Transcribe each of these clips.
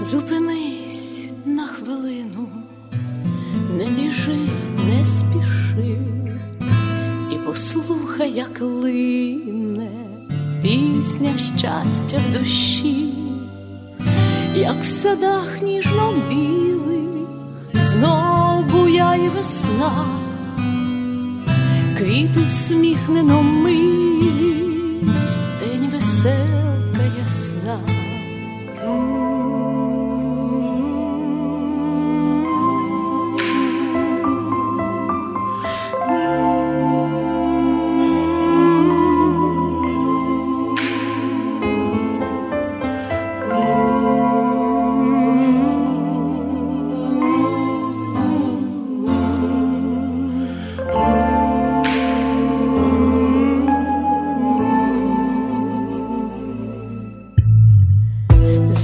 Зупинись на хвилину, не біжи, не спіши, і послухай, як лине пісня щастя в душі, як в садах ніжно білих знов буяє весна, квіти всміхнено милі,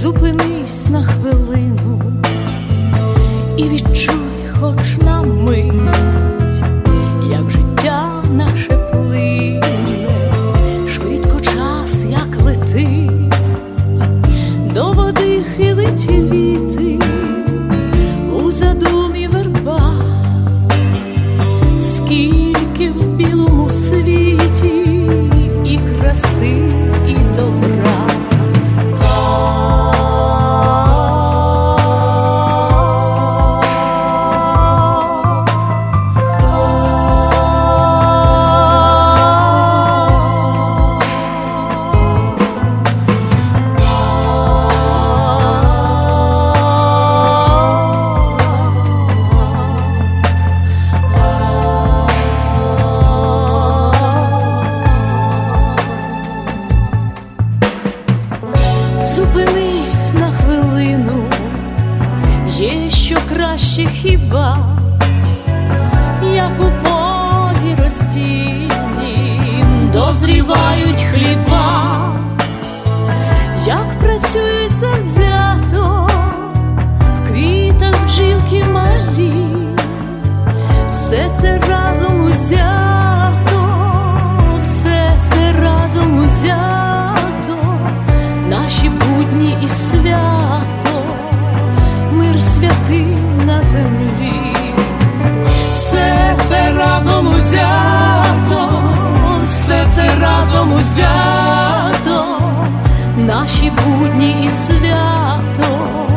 Зупинись на хвилину і відчуй, хоч на мить, як життя наше плине, швидко час, як летить, до води хилить віти у задумі верба, скільки в білому світі і краси, краще хіба, як у полі роздільнім дозрівають хліба, як працюють ти на землі, все це разом узято, все це разом узято, наші будні і свято.